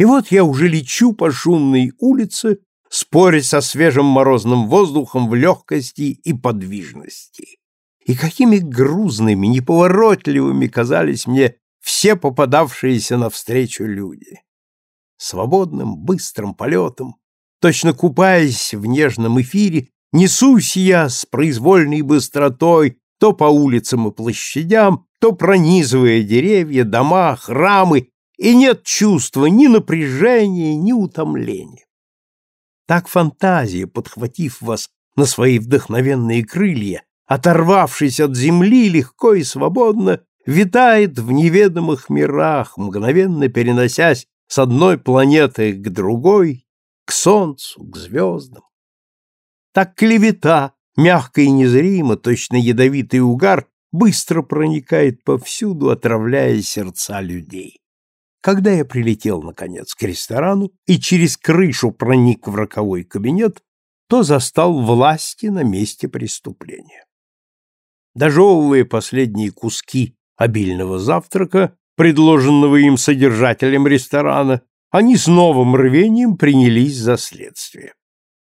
И вот я уже лечу по шумной улице, споря со свежим морозным воздухом в легкости и подвижности. И какими грузными, неповоротливыми казались мне все попадавшиеся навстречу люди. Свободным, быстрым полетом, точно купаясь в нежном эфире, несусь я с произвольной быстротой то по улицам и площадям, то пронизывая деревья, дома, храмы и нет чувства ни напряжения, ни утомления. Так фантазия, подхватив вас на свои вдохновенные крылья, оторвавшись от земли, легко и свободно витает в неведомых мирах, мгновенно переносясь с одной планеты к другой, к солнцу, к звездам. Так клевета, мягко и незримо, точно ядовитый угар, быстро проникает повсюду, отравляя сердца людей. Когда я прилетел, наконец, к ресторану и через крышу проник в роковой кабинет, то застал власти на месте преступления. Дожевывая последние куски обильного завтрака, предложенного им содержателем ресторана, они с новым рвением принялись за следствие.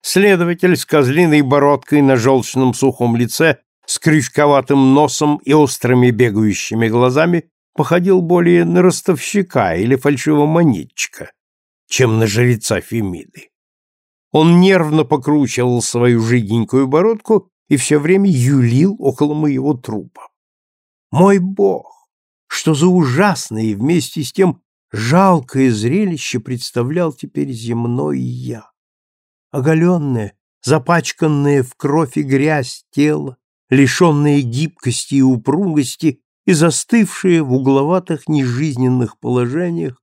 Следователь с козлиной бородкой на желчном сухом лице, с крючковатым носом и острыми бегающими глазами походил более на ростовщика или фальшивомонетчика, чем на жреца Фемиды. Он нервно покручивал свою жиденькую бородку и все время юлил около моего трупа. Мой бог! Что за ужасное и вместе с тем жалкое зрелище представлял теперь земной я! Оголенное, запачканное в кровь и грязь тело, лишенное гибкости и упругости, и застывшее в угловатых нежизненных положениях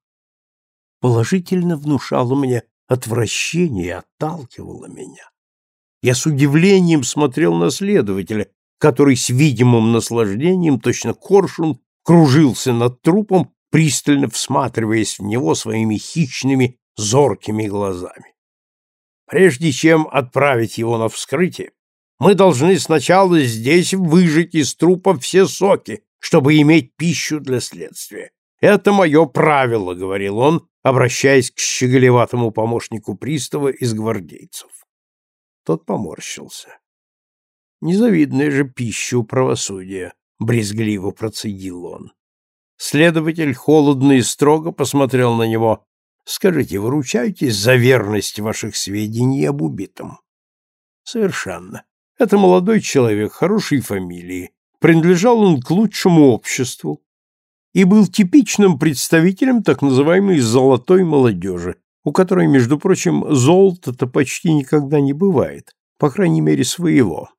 положительно внушало мне отвращение и отталкивало меня. Я с удивлением смотрел на следователя, который с видимым наслаждением, точно коршун, кружился над трупом, пристально всматриваясь в него своими хищными, зоркими глазами. Прежде чем отправить его на вскрытие, мы должны сначала здесь выжать из трупа все соки, чтобы иметь пищу для следствия. Это мое правило, говорил он, обращаясь к щеголеватому помощнику пристава из гвардейцев. Тот поморщился. Незавидная же пищу у правосудия, брезгливо процедил он. Следователь холодно и строго посмотрел на него. Скажите, вы ручаетесь за верность ваших сведений об убитом? Совершенно. Это молодой человек хорошей фамилии, принадлежал он к лучшему обществу и был типичным представителем так называемой «золотой молодежи», у которой, между прочим, золота-то почти никогда не бывает, по крайней мере, своего.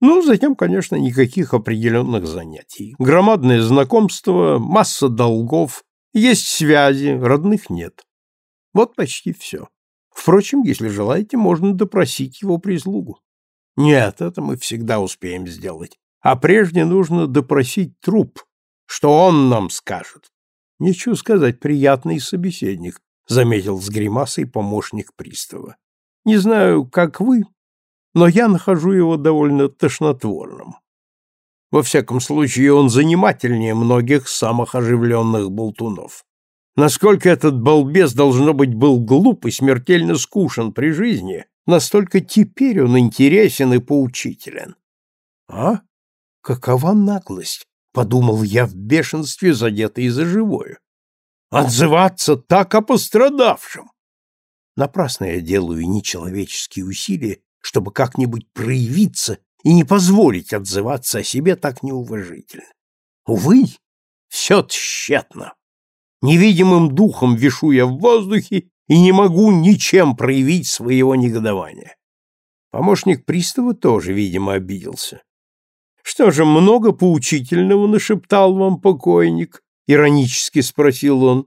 Ну, затем, конечно, никаких определенных занятий. Громадное знакомство, масса долгов, есть связи, родных нет. Вот почти все. Впрочем, если желаете, можно допросить его прислугу. Нет, это мы всегда успеем сделать а прежде нужно допросить труп, что он нам скажет. Нечего сказать, приятный собеседник, заметил с гримасой помощник пристава. Не знаю, как вы, но я нахожу его довольно тошнотворным. Во всяком случае, он занимательнее многих самых оживленных болтунов. Насколько этот балбес, должно быть, был глуп и смертельно скушен при жизни, настолько теперь он интересен и поучителен. — А? Какова наглость, подумал я в бешенстве, задетый за живое. Отзываться так о пострадавшем. Напрасно я делаю нечеловеческие усилия, чтобы как-нибудь проявиться и не позволить отзываться о себе так неуважительно. Увы, все тщетно. Невидимым духом вишу я в воздухе и не могу ничем проявить своего негодования. Помощник пристава тоже, видимо, обиделся. Что же, много поучительного нашептал вам покойник? Иронически спросил он.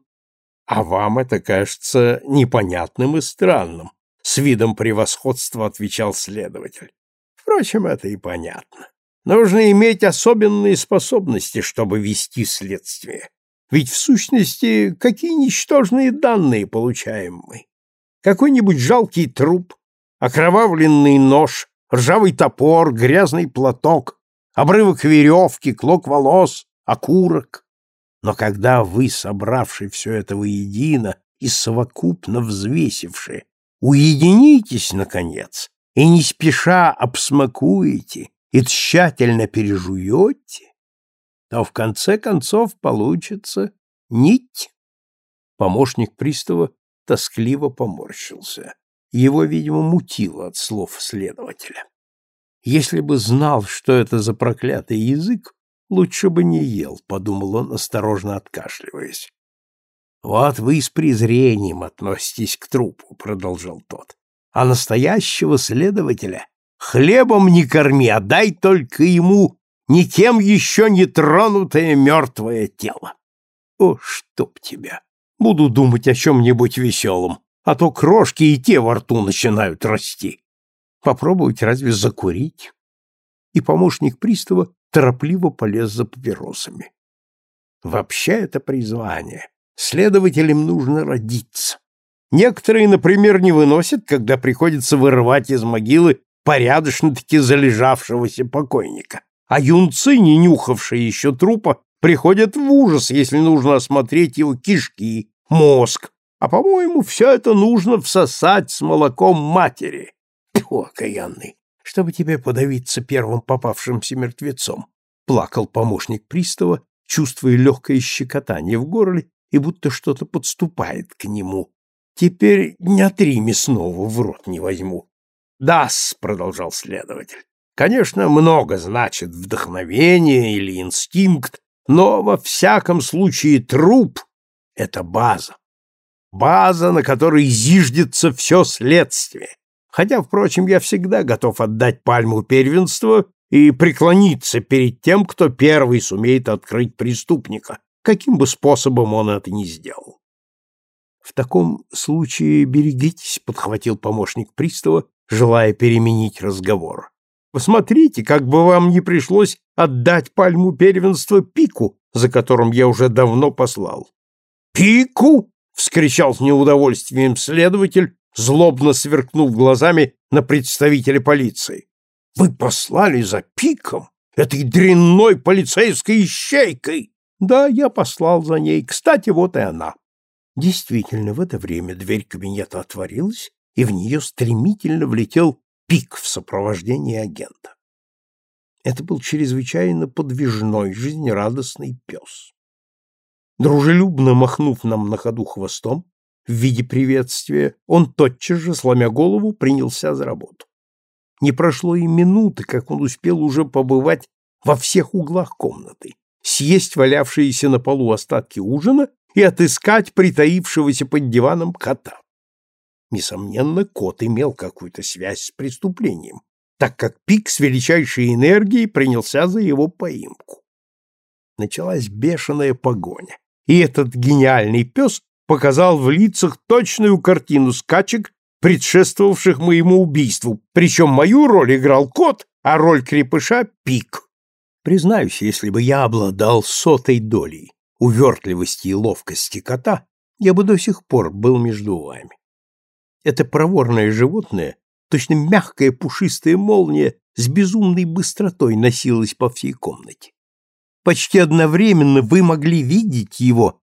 А вам это кажется непонятным и странным, с видом превосходства отвечал следователь. Впрочем, это и понятно. Нужно иметь особенные способности, чтобы вести следствие. Ведь в сущности, какие ничтожные данные получаем мы? Какой-нибудь жалкий труп, окровавленный нож, ржавый топор, грязный платок, обрывок веревки, клок волос, окурок. Но когда вы, собравши все это воедино и совокупно взвесивши, уединитесь, наконец, и не спеша обсмакуете и тщательно пережуете, то в конце концов получится нить. Помощник пристава тоскливо поморщился. Его, видимо, мутило от слов следователя. Если бы знал, что это за проклятый язык, лучше бы не ел, подумал он, осторожно откашливаясь. Вот вы с презрением относитесь к трупу, продолжал тот. А настоящего следователя хлебом не корми, а дай только ему никем еще не тронутое мертвое тело. О, чтоб тебя! Буду думать о чем-нибудь веселом, а то крошки и те во рту начинают расти попробовать разве закурить. И помощник пристава торопливо полез за папиросами. Вообще это призвание. Следователям нужно родиться. Некоторые, например, не выносят, когда приходится вырывать из могилы порядочно-таки залежавшегося покойника. А юнцы, не нюхавшие еще трупа, приходят в ужас, если нужно осмотреть его кишки, мозг. А, по-моему, все это нужно всосать с молоком матери греху, окаянный, чтобы тебе подавиться первым попавшимся мертвецом, плакал помощник пристава, чувствуя легкое щекотание в горле и будто что-то подступает к нему. Теперь дня три мясного в рот не возьму. Да-с, продолжал следователь. Конечно, много значит вдохновение или инстинкт, но во всяком случае труп — это база. База, на которой зиждется все следствие. Хотя, впрочем, я всегда готов отдать пальму первенства и преклониться перед тем, кто первый сумеет открыть преступника, каким бы способом он это ни сделал. В таком случае берегитесь, подхватил помощник пристава, желая переменить разговор. Посмотрите, как бы вам не пришлось отдать пальму первенства Пику, за которым я уже давно послал. Пику! вскричал с неудовольствием следователь, злобно сверкнув глазами на представителя полиции. «Вы послали за пиком? Этой дрянной полицейской ищейкой!» «Да, я послал за ней. Кстати, вот и она». Действительно, в это время дверь кабинета отворилась, и в нее стремительно влетел пик в сопровождении агента. Это был чрезвычайно подвижной, жизнерадостный пес. Дружелюбно махнув нам на ходу хвостом, в виде приветствия, он тотчас же, сломя голову, принялся за работу. Не прошло и минуты, как он успел уже побывать во всех углах комнаты, съесть валявшиеся на полу остатки ужина и отыскать притаившегося под диваном кота. Несомненно, кот имел какую-то связь с преступлением, так как Пик с величайшей энергией принялся за его поимку. Началась бешеная погоня, и этот гениальный пес показал в лицах точную картину скачек, предшествовавших моему убийству, причем мою роль играл кот, а роль крепыша — пик. Признаюсь, если бы я обладал сотой долей увертливости и ловкости кота, я бы до сих пор был между вами. Это проворное животное, точно мягкая пушистая молния, с безумной быстротой носилась по всей комнате. Почти одновременно вы могли видеть его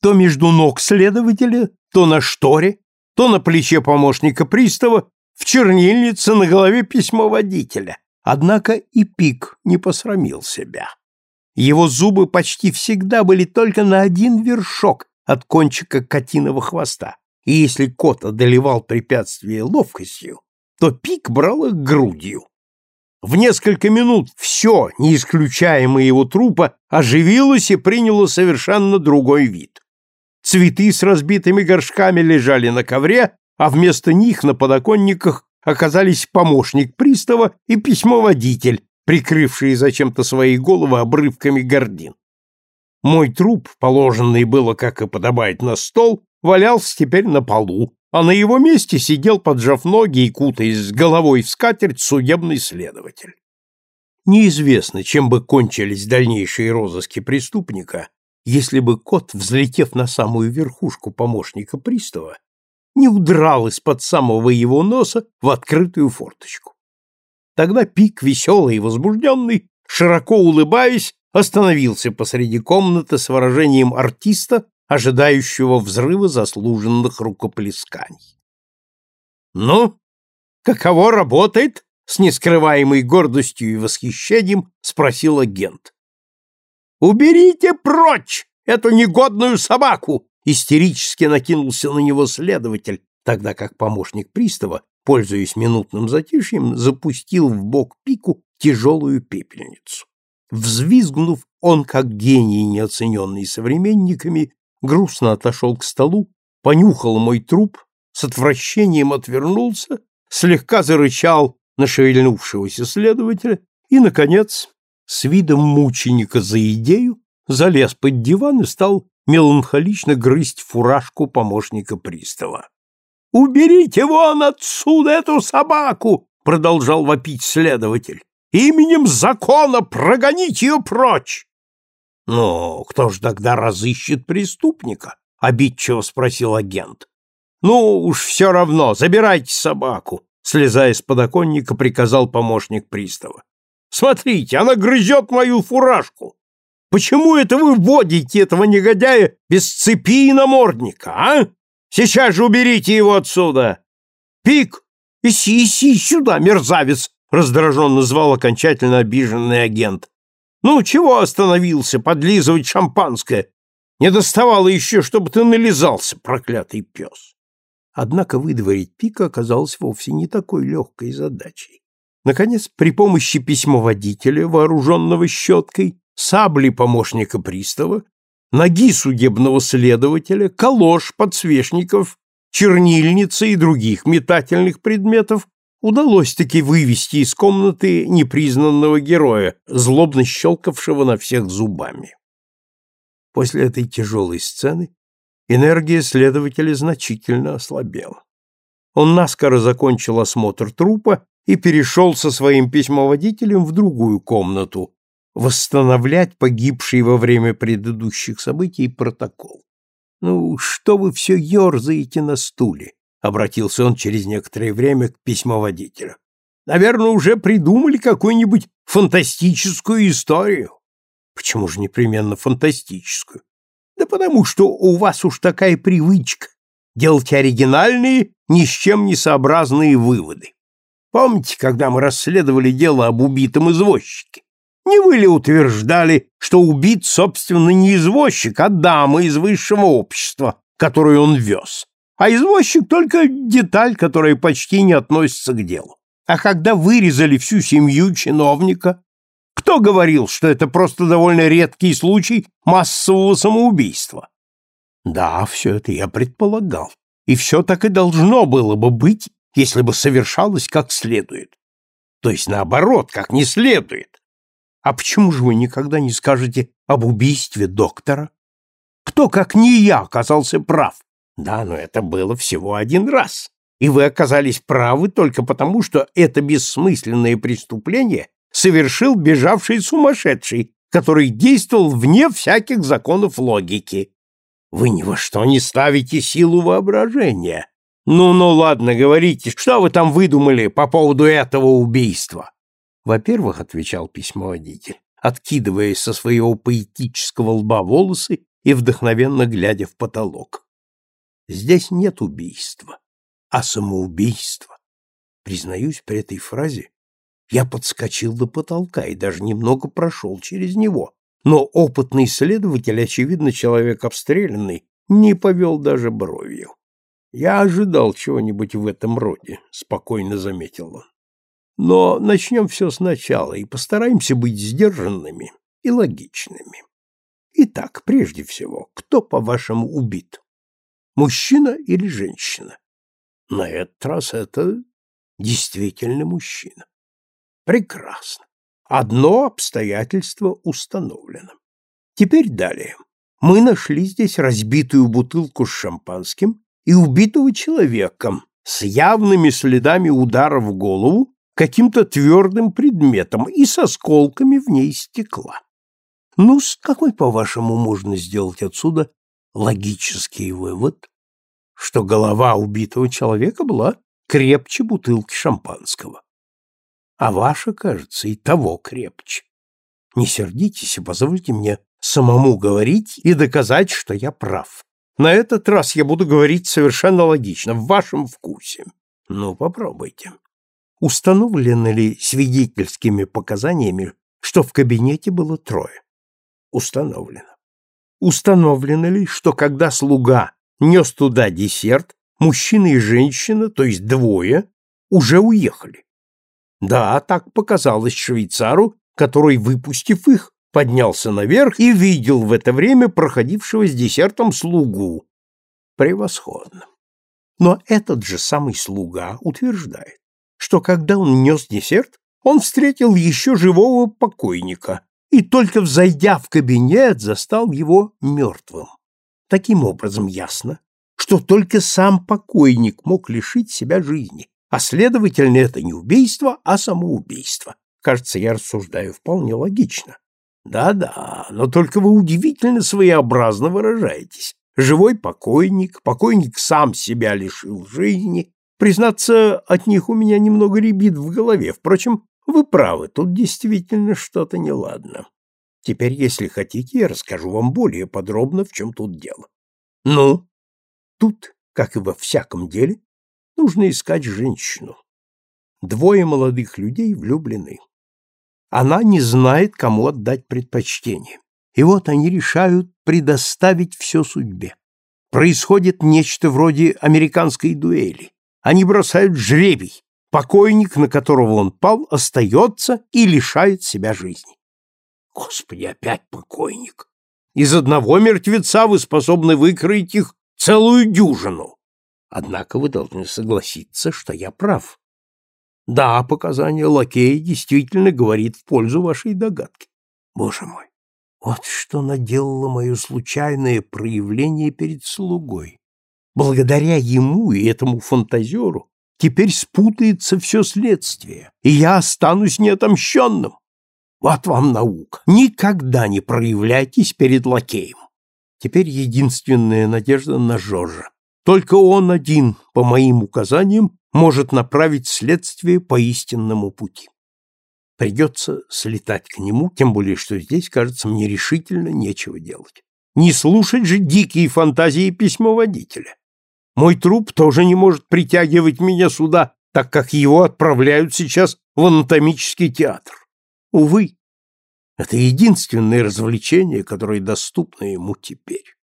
то между ног следователя, то на шторе, то на плече помощника пристава, в чернильнице на голове письмоводителя. Однако и Пик не посрамил себя. Его зубы почти всегда были только на один вершок от кончика котиного хвоста, и если кот одолевал препятствие ловкостью, то Пик брал их грудью. В несколько минут все, не исключая его трупа, оживилось и приняло совершенно другой вид цветы с разбитыми горшками лежали на ковре, а вместо них на подоконниках оказались помощник пристава и письмоводитель, прикрывшие зачем-то свои головы обрывками гордин. Мой труп, положенный было, как и подобает, на стол, валялся теперь на полу, а на его месте сидел, поджав ноги и кутаясь с головой в скатерть, судебный следователь. Неизвестно, чем бы кончились дальнейшие розыски преступника, если бы кот, взлетев на самую верхушку помощника пристава, не удрал из-под самого его носа в открытую форточку. Тогда Пик, веселый и возбужденный, широко улыбаясь, остановился посреди комнаты с выражением артиста, ожидающего взрыва заслуженных рукоплесканий. «Ну, каково работает?» — с нескрываемой гордостью и восхищением спросил агент. «Уберите прочь эту негодную собаку!» Истерически накинулся на него следователь, тогда как помощник пристава, пользуясь минутным затишьем, запустил в бок пику тяжелую пепельницу. Взвизгнув, он, как гений, неоцененный современниками, грустно отошел к столу, понюхал мой труп, с отвращением отвернулся, слегка зарычал на шевельнувшегося следователя и, наконец, с видом мученика за идею, залез под диван и стал меланхолично грызть фуражку помощника пристава. «Уберите вон отсюда эту собаку!» — продолжал вопить следователь. «Именем закона прогоните ее прочь!» «Ну, кто ж тогда разыщет преступника?» — обидчиво спросил агент. «Ну уж все равно, забирайте собаку!» — слезая с подоконника, приказал помощник пристава. Смотрите, она грызет мою фуражку. Почему это вы вводите этого негодяя без цепи и намордника, а? Сейчас же уберите его отсюда. Пик, иси, иси сюда, мерзавец, раздраженно звал окончательно обиженный агент. Ну, чего остановился подлизывать шампанское? Не доставало еще, чтобы ты нализался, проклятый пес. Однако выдворить пика оказалось вовсе не такой легкой задачей. Наконец, при помощи письмоводителя, вооруженного щеткой, сабли помощника пристава, ноги судебного следователя, колош, подсвечников, чернильницы и других метательных предметов удалось-таки вывести из комнаты непризнанного героя, злобно щелкавшего на всех зубами. После этой тяжелой сцены энергия следователя значительно ослабела. Он наскоро закончил осмотр трупа и перешел со своим письмоводителем в другую комнату восстановлять погибший во время предыдущих событий протокол. «Ну, что вы все ерзаете на стуле?» — обратился он через некоторое время к письмоводителю. «Наверное, уже придумали какую-нибудь фантастическую историю». «Почему же непременно фантастическую?» «Да потому что у вас уж такая привычка делать оригинальные, ни с чем не сообразные выводы. Помните, когда мы расследовали дело об убитом извозчике? Не вы ли утверждали, что убит, собственно, не извозчик, а дама из высшего общества, которую он вез? А извозчик только деталь, которая почти не относится к делу. А когда вырезали всю семью чиновника, кто говорил, что это просто довольно редкий случай массового самоубийства? Да, все это я предполагал. И все так и должно было бы быть, если бы совершалось как следует. То есть наоборот, как не следует. А почему же вы никогда не скажете об убийстве доктора? Кто, как не я, оказался прав? Да, но это было всего один раз. И вы оказались правы только потому, что это бессмысленное преступление совершил бежавший сумасшедший, который действовал вне всяких законов логики. Вы ни во что не ставите силу воображения, «Ну-ну, ладно, говорите, что вы там выдумали по поводу этого убийства?» «Во-первых», — отвечал письмоводитель, откидывая со своего поэтического лба волосы и вдохновенно глядя в потолок. «Здесь нет убийства, а самоубийство. Признаюсь, при этой фразе я подскочил до потолка и даже немного прошел через него, но опытный следователь, очевидно, человек обстрелянный, не повел даже бровью. Я ожидал чего-нибудь в этом роде, спокойно заметил он. Но начнем все сначала и постараемся быть сдержанными и логичными. Итак, прежде всего, кто, по-вашему, убит? Мужчина или женщина? На этот раз это действительно мужчина. Прекрасно. Одно обстоятельство установлено. Теперь далее. Мы нашли здесь разбитую бутылку с шампанским и убитого человеком с явными следами удара в голову каким-то твердым предметом и с осколками в ней стекла. Ну, с какой, по-вашему, можно сделать отсюда логический вывод, что голова убитого человека была крепче бутылки шампанского, а ваша, кажется, и того крепче. Не сердитесь и позвольте мне самому говорить и доказать, что я прав. На этот раз я буду говорить совершенно логично, в вашем вкусе. Ну, попробуйте. Установлено ли свидетельскими показаниями, что в кабинете было трое? Установлено. Установлено ли, что когда слуга нес туда десерт, мужчина и женщина, то есть двое, уже уехали? Да, так показалось швейцару, который, выпустив их, поднялся наверх и видел в это время проходившего с десертом слугу. Превосходно. Но этот же самый слуга утверждает, что когда он нес десерт, он встретил еще живого покойника и только взойдя в кабинет застал его мертвым. Таким образом ясно, что только сам покойник мог лишить себя жизни, а следовательно это не убийство, а самоубийство. Кажется, я рассуждаю вполне логично. Да-да, но только вы удивительно своеобразно выражаетесь. Живой покойник, покойник сам себя лишил жизни. Признаться, от них у меня немного ребит в голове. Впрочем, вы правы, тут действительно что-то неладно. Теперь, если хотите, я расскажу вам более подробно, в чем тут дело. Ну, тут, как и во всяком деле, нужно искать женщину. Двое молодых людей влюблены. Она не знает, кому отдать предпочтение. И вот они решают предоставить все судьбе. Происходит нечто вроде американской дуэли. Они бросают жребий. Покойник, на которого он пал, остается и лишает себя жизни. Господи, опять покойник. Из одного мертвеца вы способны выкроить их целую дюжину. Однако вы должны согласиться, что я прав. Да, показания лакея действительно говорит в пользу вашей догадки. Боже мой, вот что наделало мое случайное проявление перед слугой. Благодаря ему и этому фантазеру теперь спутается все следствие, и я останусь неотомщенным. Вот вам наука. Никогда не проявляйтесь перед лакеем. Теперь единственная надежда на Жоржа. Только он один, по моим указаниям, может направить следствие по истинному пути. Придется слетать к нему, тем более, что здесь, кажется, мне решительно нечего делать. Не слушать же дикие фантазии письмоводителя. Мой труп тоже не может притягивать меня сюда, так как его отправляют сейчас в анатомический театр. Увы, это единственное развлечение, которое доступно ему теперь.